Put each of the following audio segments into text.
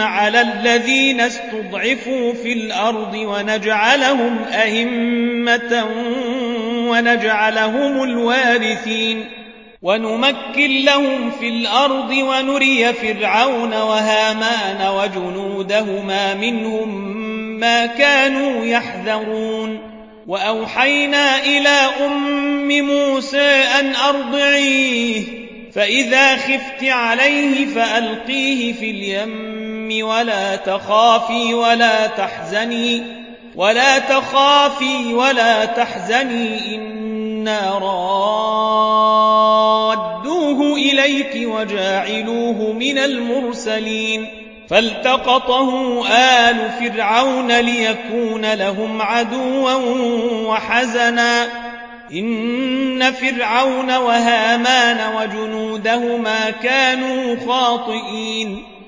على الذين استضعفوا في الأرض ونجعلهم أئمة ونجعلهم الوارثين ونمكن لهم في الأرض ونري فرعون وهامان وجنودهما منهم ما كانوا يحذرون وأوحينا إلى أم موسى أن أرضعيه فإذا خفت عليه فألقيه في اليم ولا تخافي ولا تحزني ولا تخافي ولا تحزني إنا رادوه إليك وجاعلوه من المرسلين فالتقطه آل فرعون ليكون لهم عدوا وحزنا إن فرعون وهامان وجنودهما كانوا خاطئين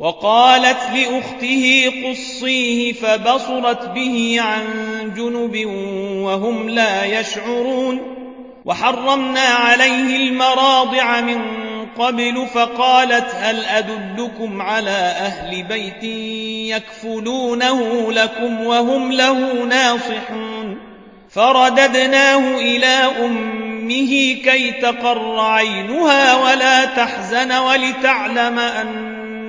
وقالت لأخته قصيه فبصرت به عن جنب وهم لا يشعرون. وحرمنا عليه المراضع من قبل فقالت هل أدلكم على أهل بيت يكفلونه لكم وهم له ناصحون. فرددناه إلى أمه كي تقر عينها ولا تحزن ولتعلم أن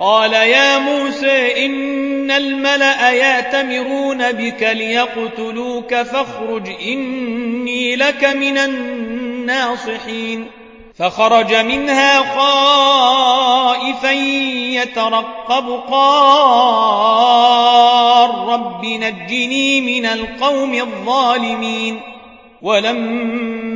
قال يا موسى إن الملأ يأتمرون بك ليقتلوك فاخرج إني لك من الناصحين. فخرج منها خائفا يترقب قال رب نجني من القوم الظالمين. ولما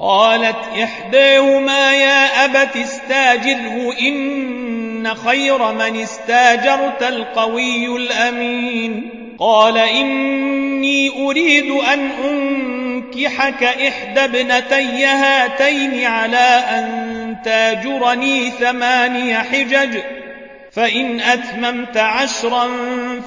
قالت إحداهما يا أبت استاجره إن خير من استاجرت القوي الأمين. قال إني أريد أن أنكحك إحدى ابنتي هاتين على أن تاجرني ثماني حجج فإن أتممت عشرا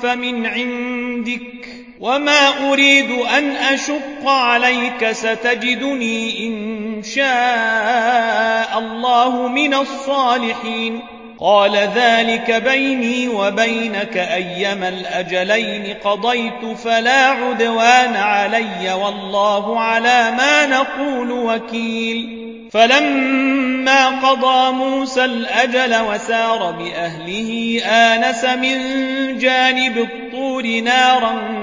فمن عندك. وما أريد أن أشق عليك ستجدني إن شاء الله من الصالحين قال ذلك بيني وبينك أيما الأجلين قضيت فلا عدوان علي والله على ما نقول وكيل فلما قضى موسى الأجل وسار بأهله آنس من جانب الطور نارا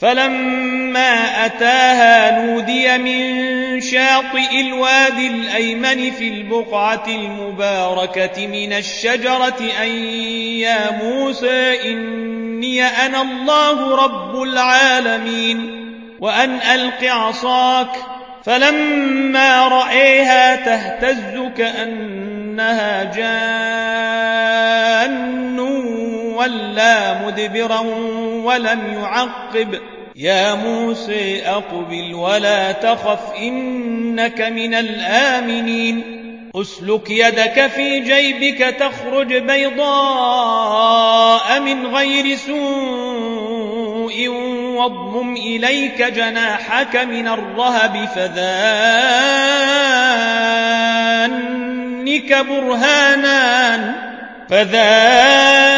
فلما أتاها نودي من شاطئ الوادي الأيمن في البقعة المباركة من الشجرة أن يا موسى إني أنا الله رب العالمين وأن ألق عصاك فلما رأيها تهتز كأنها جان ولا مدبرا ولم يعقب. يا موسى أقبل ولا تخف إنك من الآمنين. أسلك يدك في جيبك تخرج بيضاء من غير سوء واضمم إليك جناحك من الرهب فذانك برهانان. فذانك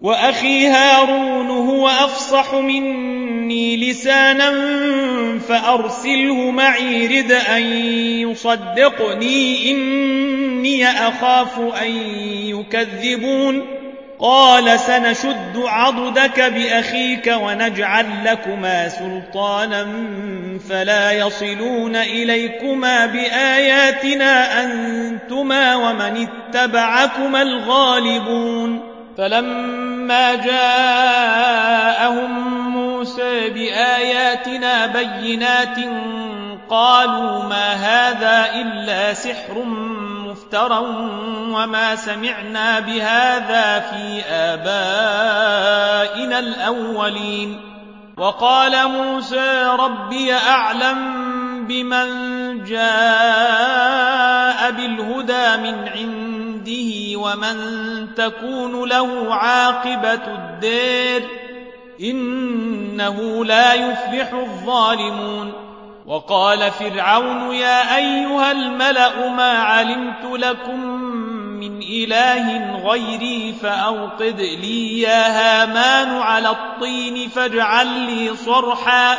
وأخي هارون هو أفصح مني لسانا فأرسله معي رد أن يصدقني إني أخاف أن يكذبون. قال سنشد عضدك بأخيك ونجعل لكما سلطانا فلا يصلون إليكما بآياتنا أنتما ومن اتبعكما الغالبون. فلما جاءهم موسى بآياتنا بينات قالوا ما هذا إلا سحر مفترى وما سمعنا بهذا في آبائنا الأولين. وقال موسى ربي أعلم بمن جاء بالهدى من عنده ومن تكون له عاقبة الدير إنه لا يفلح الظالمون وقال فرعون يا أيها الملأ ما علمت لكم من إله غيري فأوقد لي يا هامان على الطين فاجعل لي صرحا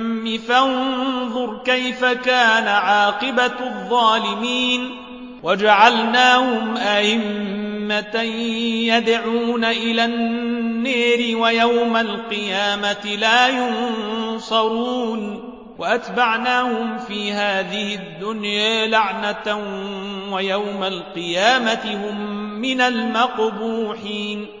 فانظر كيف كان عاقبة الظالمين وجعلناهم أئمة يدعون إلى النير ويوم القيامة لا ينصرون وأتبعناهم في هذه الدنيا لعنة ويوم القيامة هم من المقبوحين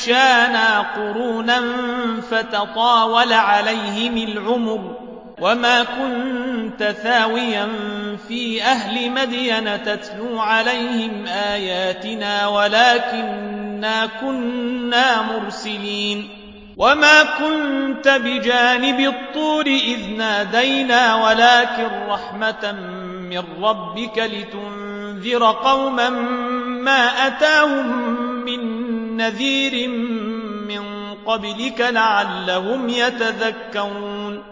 أنشانا قرونا فتطاول عليهم العمر وما كنت ثاويا في أهل مدين تتلو عليهم آياتنا ولكنا كنا مرسلين وما كنت بجانب الطور إذ نادينا ولكن رحمة من ربك لتنذر قوما ما أتاهم نذير من قبلك لعلهم يتذكرون.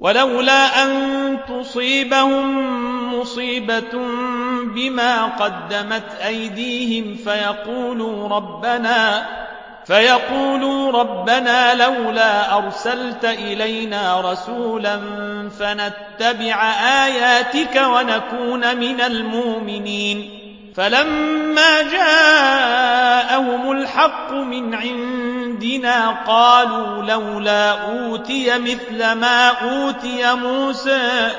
ولولا أن تصيبهم مصيبة بما قدمت أيديهم فيقولوا ربنا فيقولوا ربنا لولا أرسلت إلينا رسولا فنتبع آياتك ونكون من المؤمنين. فلما جاءهم الحق من عندنا قالوا لولا أوتي مثل ما أوتي موسى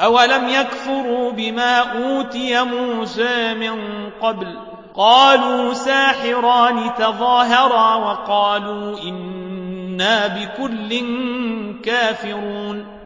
أولم يكفروا بما أوتي موسى من قبل؟ قالوا ساحران تظاهرا وقالوا إنا بكل كافرون.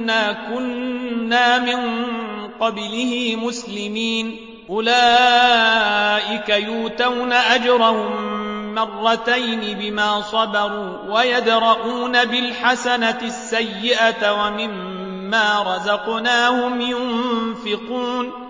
إنا كنا من قبله مسلمين. أولئك يؤتون أجرهم مرتين بما صبروا ويدرؤون بالحسنة السيئة ومما رزقناهم ينفقون.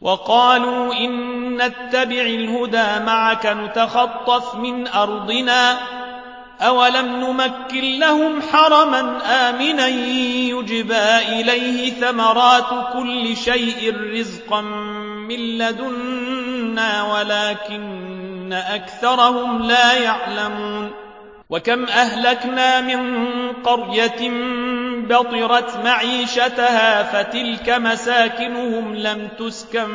وقالوا إن نتبع الهدى معك نتخطف من أرضنا أولم نمكن لهم حرما آمنا يجبى إليه ثمرات كل شيء رزقا من لدنا ولكن أكثرهم لا يعلمون وكم أهلكنا من قرية بطرت معيشتها فتلك مساكنهم لم تسكن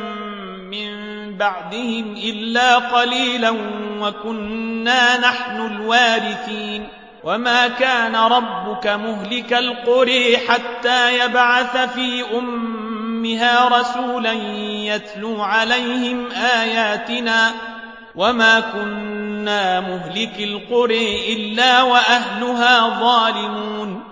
من بعدهم إلا قليلا وكنا نحن الوارثين. وما كان ربك مهلك القري حتى يبعث في أمها رسولا يتلو عليهم آياتنا. وما كنا مهلك القري إلا وأهلها ظالمون.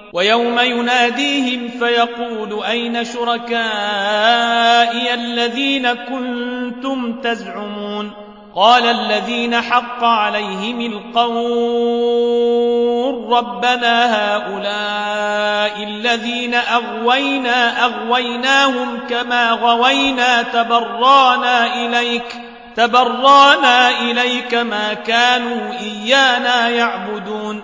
ويوم يناديهم فيقول أين شركائي الذين كنتم تزعمون قال الذين حق عليهم القول ربنا هؤلاء الذين أغوينا أغويناهم كما غوينا تبرانا إليك تبرانا إليك ما كانوا إيانا يعبدون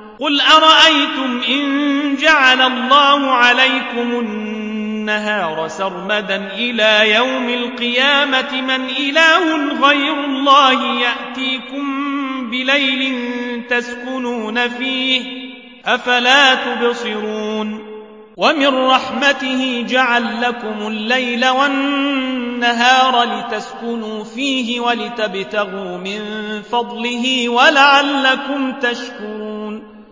قل أرأيتم إن جعل الله عليكم النهار سرمدا إلى يوم القيامة من إله غير الله يأتيكم بليل تسكنون فيه أفلا تبصرون ومن رحمته جعل لكم الليل والنهار لتسكنوا فيه ولتبتغوا من فضله ولعلكم تشكرون